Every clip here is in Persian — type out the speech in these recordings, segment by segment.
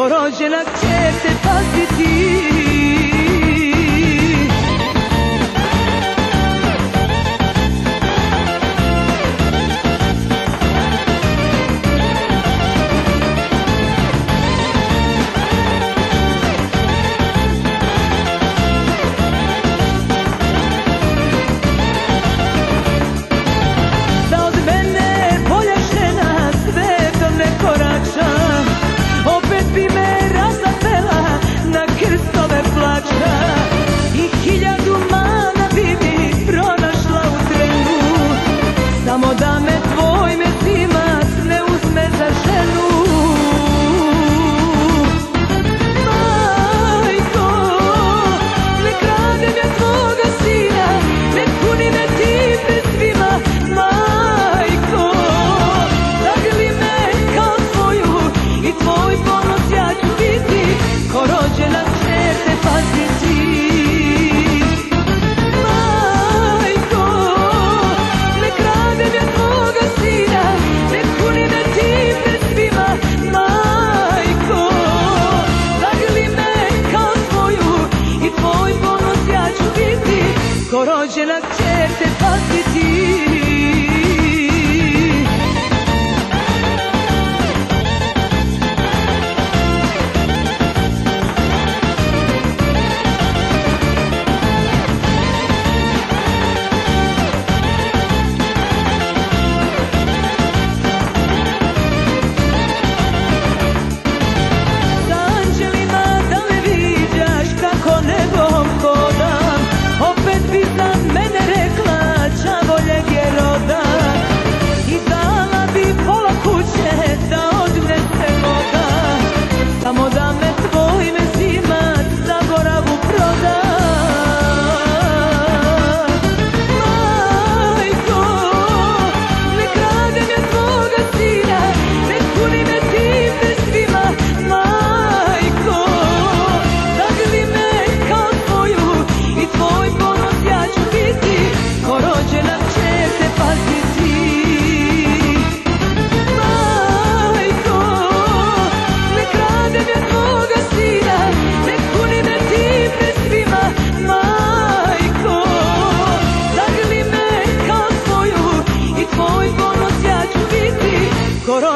کارا جلک چه پس دیتی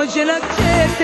hoje na tete.